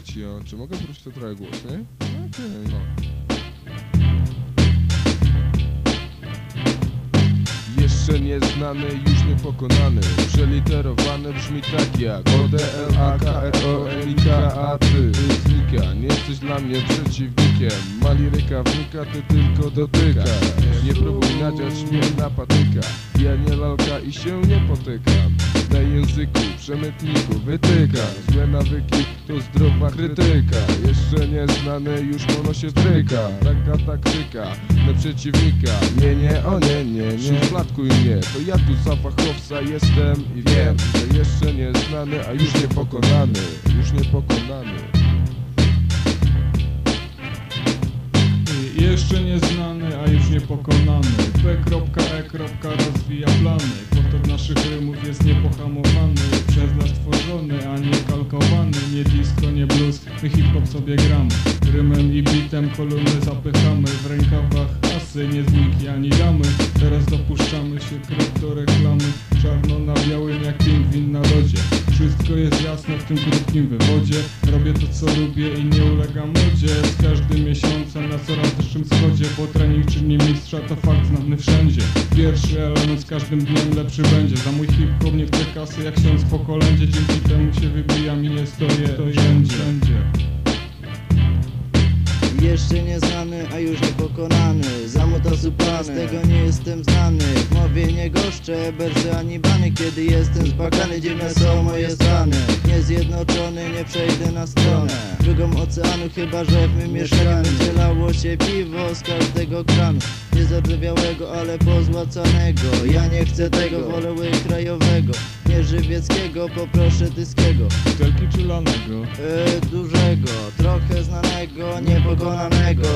ci, o, czy mogę prosić o trochę głośniej? Okej, no. Jeszcze nieznany, już niepokonany Przeliterowany brzmi tak jak O, D, L, A, K, R, O, N, I, K, A, ty Znika, nie jesteś dla mnie przeciwnikiem. Ma liryka wnika, ty tylko dotyka. Nie próbuj nadziać mnie na patyka. Ja nie lalka i się nie potykam Na języku, przemytniku wytyka. Złe nawyki to zdrowa krytyka. Jeszcze nieznany, już mono się wtryka Taka taktyka na przeciwnika. Nie, nie, o nie, nie, nie. Szufladkuj mnie, to ja tu za fachowca jestem I wiem, że jeszcze nieznany, a już niepokonany Już niepokonany. Jeszcze nieznany, a już niepokonany Motor naszych rymów jest niepohamowany Przez nas tworzony, a nie kalkowany. Nie disco, nie blues, my hip-hop sobie gramy. Rymem i bitem kolumny zapychamy. W rękawach asy, nie dwójki ani damy. Teraz dopuszczamy się kryptoreklamy Wszystko jest jasne w tym krótkim wywodzie. Robię to co lubię i nie ulegam modzie. Z każdym miesiącem na coraz wyższym schodzie Bo trening czyni mistrza to fakt znany wszędzie. Pierwszy element z każdym dniem lepszy będzie. Za mój hip-hop nie kasy jak ksiądz po kolędzie. Dzięki temu się wybijam i nie stoję. wszędzie, Jeszcze nieznany, a już niepokonany Zamotasu plan, z tego nie jestem znany. W mowie nie goszczę, bersy ani bany. Kiedy jestem zbakany, dziwne są moje stany. Niezjednoczony, nie przejdę na stronę. Drugą oceanu, chyba że w mym mieszkaniu Będzie lało się piwo z każdego kranu. Nie zardzewiałego, ale pozłacanego. Ja nie chcę tego, wolę krajowego. Nie żywieckiego, poproszę dyskiego Butelki czy lanego? E, dużego, trochę niepokonanego, niepokonanego